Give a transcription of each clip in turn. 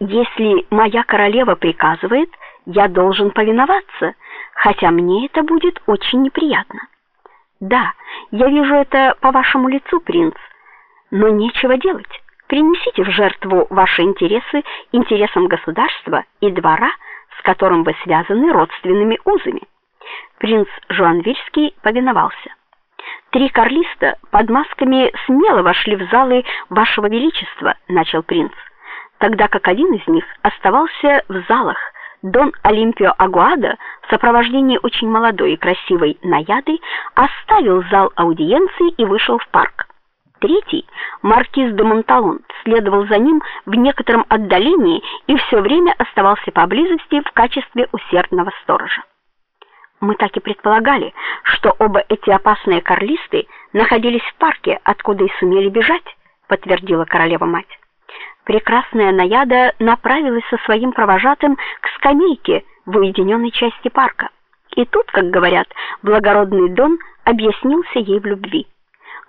если моя королева приказывает, я должен повиноваться, хотя мне это будет очень неприятно. Да, я вижу это по вашему лицу, принц. Но нечего делать. Принесите в жертву ваши интересы интересам государства и двора, с которым вы связаны родственными узами. Принц Жуанвильский повиновался. Три карлиста под масками смело вошли в залы вашего величества, начал принц. Тогда как один из них оставался в залах. Дон Олимпио Агуада в сопровождении очень молодой и красивой наяды оставил зал аудиенции и вышел в парк. Третий, маркиз де Монталон, следовал за ним в некотором отдалении и все время оставался поблизости в качестве усердного сторожа. Мы так и предполагали, что оба эти опасные карлисты находились в парке, откуда и сумели бежать, подтвердила королева мать. Прекрасная Наяда направилась со своим провожатым к скамейке в уединенной части парка. И тут, как говорят, благородный Дон объяснился ей в любви.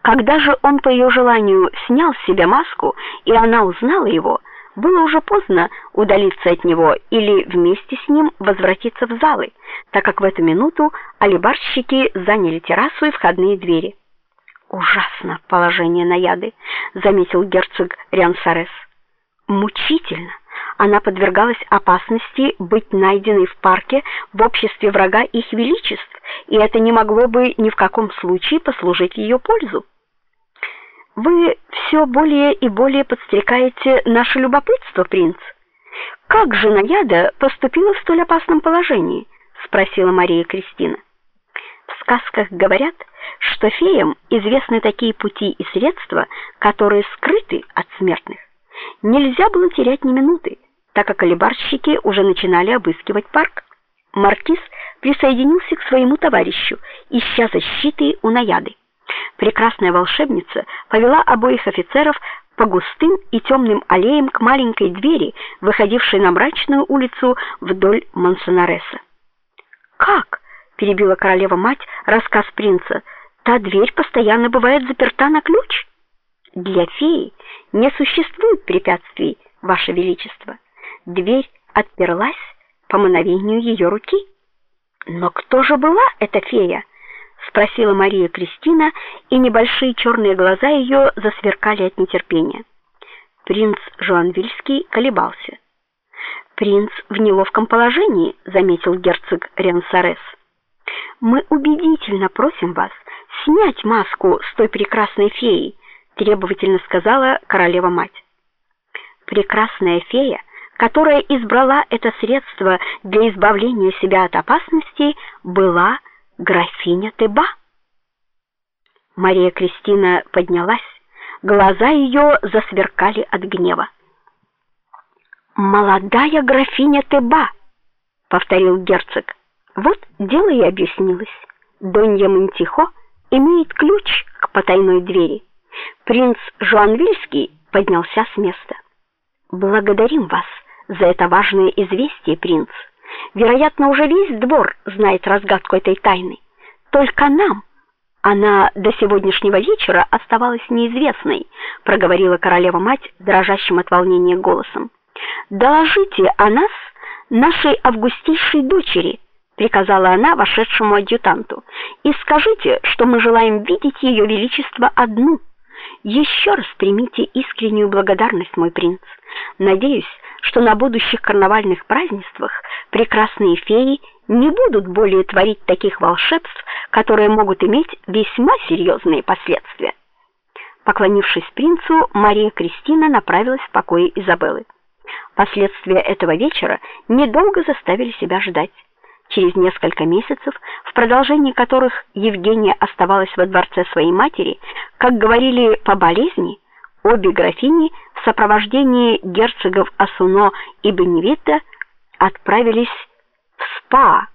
Когда же он по ее желанию снял с себя маску, и она узнала его, было уже поздно удалиться от него или вместе с ним возвратиться в залы, так как в эту минуту алибарщики заняли террасу и входные двери. Ужасно положение Наяды, заметил герцог Рянсарес. Мучительно. Она подвергалась опасности быть найденной в парке в обществе врага их величеств, и это не могло бы ни в каком случае послужить ее пользу. Вы все более и более подстрекаете наше любопытство, принц. Как же Наяда поступила в столь опасном положении? спросила Мария Кристина. В сказках говорят, что феям известны такие пути и средства, которые скрыты от смертных. Нельзя было терять ни минуты, так как алибарщики уже начинали обыскивать парк. Маркиз присоединился к своему товарищу, ища защиты у Наяды. Прекрасная волшебница повела обоих офицеров по густым и темным аллеям к маленькой двери, выходившей на мрачную улицу вдоль Монсонареса. Как? перебила королева мать рассказ принца. Та дверь постоянно бывает заперта на ключ. Для феи не существует препятствий, ваше величество. Дверь отперлась по мановению ее руки. Но кто же была эта фея? спросила Мария Кристина, и небольшие черные глаза ее засверкали от нетерпения. Принц Жуанвильский колебался. Принц в неловком положении, заметил герцог Ренсарес. Мы убедительно просим вас снять маску с той прекрасной феи, требовательно сказала королева мать. Прекрасная фея, которая избрала это средство для избавления себя от опасности, была графиня Теба. Мария Кристина поднялась, глаза ее засверкали от гнева. Молодая графиня Теба, повторил герцог. Вот дело и объяснилось. Донья Монтихо имеет ключ к потайной двери. Принц Жуанвильский поднялся с места. Благодарим вас за это важное известие, принц. Вероятно, уже весь двор знает разгадку этой тайны. Только нам она до сегодняшнего вечера оставалась неизвестной, проговорила королева мать дрожащим от волнения голосом. Доложите о нас нашей августейшей дочери, приказала она вошедшему адъютанту. И скажите, что мы желаем видеть ее величество одну. Еще раз примите искреннюю благодарность, мой принц. Надеюсь, что на будущих карнавальных празднествах прекрасные феи не будут более творить таких волшебств, которые могут иметь весьма серьезные последствия. Поклонившись принцу, Мария Кристина направилась в покои Изабеллы. Последствия этого вечера недолго заставили себя ждать. Через несколько месяцев, в продолжении которых Евгения оставалась во дворце своей матери, как говорили по болезни, обе графини в сопровождении герцогов Асуно и Беневита отправились в Спа,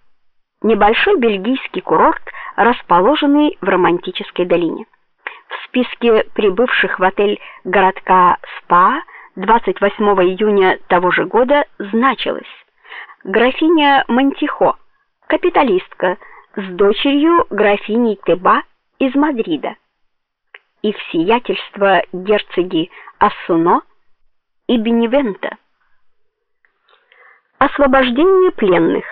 небольшой бельгийский курорт, расположенный в романтической долине. В списке прибывших в отель городка Спа 28 июня того же года значилось: графиня Монтихо, капиталистка с дочерью графини Теба из Мадрида их сиятельство герцоги Ассуно и Беневента. освобождение пленных.